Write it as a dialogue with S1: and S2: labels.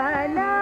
S1: बला